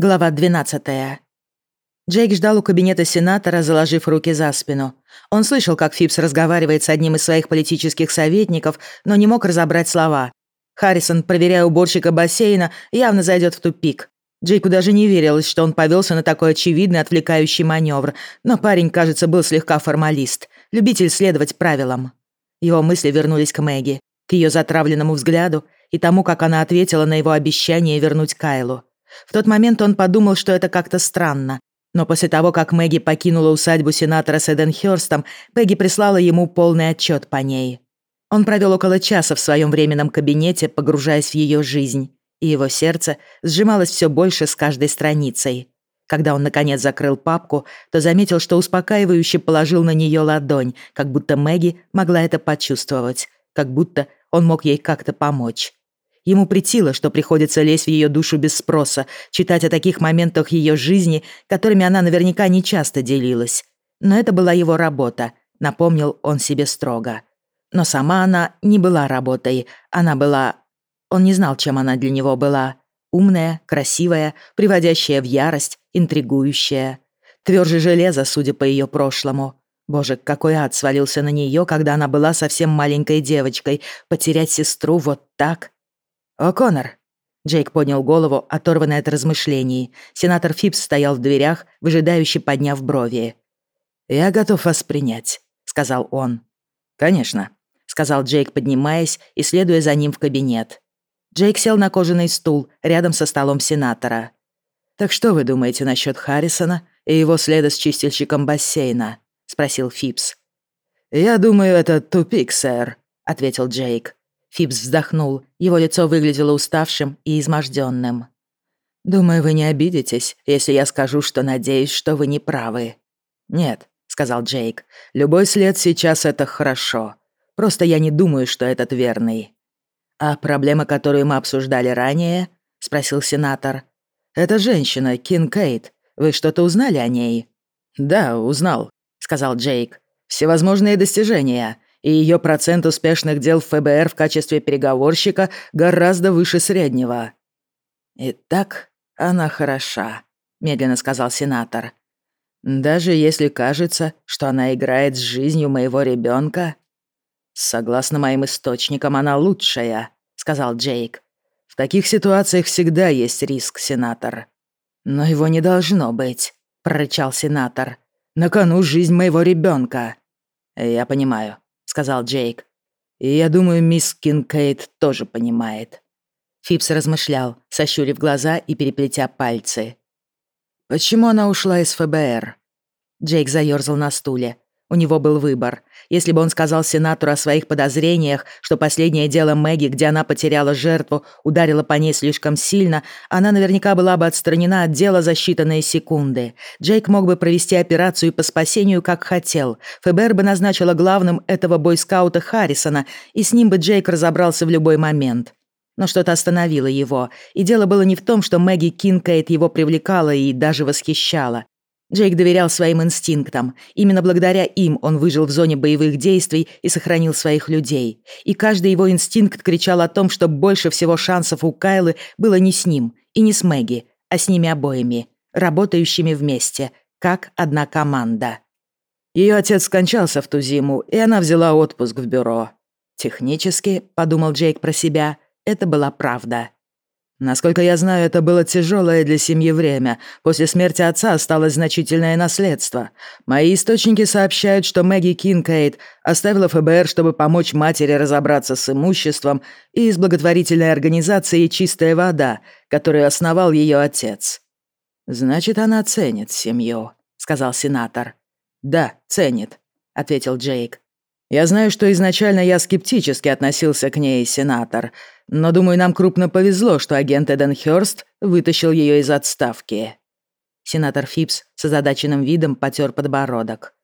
Глава 12. Джейк ждал у кабинета сенатора, заложив руки за спину. Он слышал, как Фипс разговаривает с одним из своих политических советников, но не мог разобрать слова. Харрисон, проверяя уборщика бассейна, явно зайдет в тупик. Джейку даже не верилось, что он повелся на такой очевидный отвлекающий маневр, но парень, кажется, был слегка формалист, любитель следовать правилам. Его мысли вернулись к Мэгги, к ее затравленному взгляду и тому, как она ответила на его обещание вернуть Кайлу. В тот момент он подумал, что это как-то странно. Но после того, как Мэгги покинула усадьбу сенатора с Эденхёрстом, Пегги прислала ему полный отчет по ней. Он провел около часа в своем временном кабинете, погружаясь в ее жизнь, и его сердце сжималось все больше с каждой страницей. Когда он, наконец, закрыл папку, то заметил, что успокаивающе положил на нее ладонь, как будто Мэгги могла это почувствовать, как будто он мог ей как-то помочь. Ему притило, что приходится лезть в ее душу без спроса, читать о таких моментах ее жизни, которыми она наверняка не часто делилась. Но это была его работа, напомнил он себе строго. Но сама она не была работой, она была... Он не знал, чем она для него была. Умная, красивая, приводящая в ярость, интригующая. Тверже железа, судя по ее прошлому. Боже, какой ад свалился на нее, когда она была совсем маленькой девочкой. Потерять сестру вот так «О'Коннор!» Джейк поднял голову, оторванный от размышлений. Сенатор Фипс стоял в дверях, выжидающе подняв брови. «Я готов вас принять», — сказал он. «Конечно», — сказал Джейк, поднимаясь и следуя за ним в кабинет. Джейк сел на кожаный стул рядом со столом сенатора. «Так что вы думаете насчет Харрисона и его следа с чистильщиком бассейна?» — спросил Фипс. «Я думаю, это тупик, сэр», — ответил Джейк. Фипс вздохнул. Его лицо выглядело уставшим и изможденным. «Думаю, вы не обидитесь, если я скажу, что надеюсь, что вы не правы». «Нет», — сказал Джейк, — «любой след сейчас — это хорошо. Просто я не думаю, что этот верный». «А проблема, которую мы обсуждали ранее?» — спросил сенатор. «Это женщина, Кин Кейт. Вы что-то узнали о ней?» «Да, узнал», — сказал Джейк. «Всевозможные достижения и ее процент успешных дел в ФБР в качестве переговорщика гораздо выше среднего». «Итак, она хороша», — медленно сказал сенатор. «Даже если кажется, что она играет с жизнью моего ребенка. «Согласно моим источникам, она лучшая», — сказал Джейк. «В таких ситуациях всегда есть риск, сенатор». «Но его не должно быть», — прорычал сенатор. «На кону жизнь моего ребенка. «Я понимаю», сказал Джейк. «И я думаю, мисс Кинкейд тоже понимает». Фипс размышлял, сощурив глаза и переплетя пальцы. «Почему она ушла из ФБР?» Джейк заёрзал на стуле. У него был выбор. Если бы он сказал сенатору о своих подозрениях, что последнее дело Мэгги, где она потеряла жертву, ударило по ней слишком сильно, она наверняка была бы отстранена от дела за считанные секунды. Джейк мог бы провести операцию по спасению, как хотел. ФБР бы назначила главным этого бойскаута Харрисона, и с ним бы Джейк разобрался в любой момент. Но что-то остановило его, и дело было не в том, что Мэгги Кинкейт его привлекала и даже восхищала. Джейк доверял своим инстинктам. Именно благодаря им он выжил в зоне боевых действий и сохранил своих людей. И каждый его инстинкт кричал о том, что больше всего шансов у Кайлы было не с ним и не с Мэгги, а с ними обоими, работающими вместе, как одна команда. Ее отец скончался в ту зиму, и она взяла отпуск в бюро. Технически, подумал Джейк про себя, это была правда. Насколько я знаю, это было тяжелое для семьи время. После смерти отца осталось значительное наследство. Мои источники сообщают, что Мэгги Кинкейд оставила ФБР, чтобы помочь матери разобраться с имуществом и с благотворительной организацией «Чистая вода», которую основал ее отец. «Значит, она ценит семью», — сказал сенатор. «Да, ценит», — ответил Джейк. «Я знаю, что изначально я скептически относился к ней, сенатор», но, думаю, нам крупно повезло, что агент Эден Хёрст вытащил ее из отставки». Сенатор Фипс с озадаченным видом потер подбородок.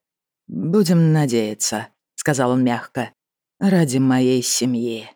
«Будем надеяться», — сказал он мягко, — «ради моей семьи».